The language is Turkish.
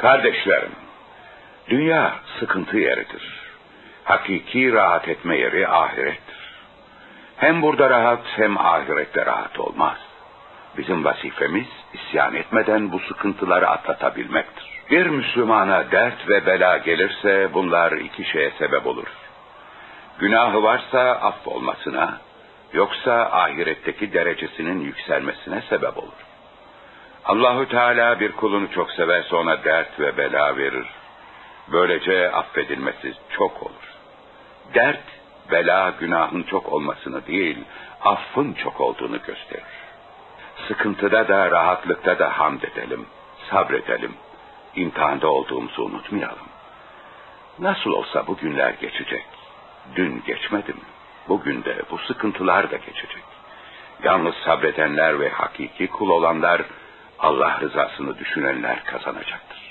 Kardeşlerim, dünya sıkıntı yeridir. Hakiki rahat etme yeri ahirettir. Hem burada rahat hem ahirette rahat olmaz. Bizim vazifemiz isyan etmeden bu sıkıntıları atlatabilmektir. Bir Müslümana dert ve bela gelirse bunlar iki şeye sebep olur. Günahı varsa affolmasına, yoksa ahiretteki derecesinin yükselmesine sebep olur. Allahü Teala bir kulunu çok severse ona dert ve bela verir. Böylece affedilmesi çok olur. Dert, bela günahın çok olmasını değil, affın çok olduğunu gösterir. Sıkıntıda da rahatlıkta da hamd edelim, sabredelim. İmtihanda olduğumuzu unutmayalım. Nasıl olsa bu günler geçecek. Dün geçmedi mi? Bugün de bu sıkıntılar da geçecek. Yalnız sabredenler ve hakiki kul olanlar Allah rızasını düşünenler kazanacaktır.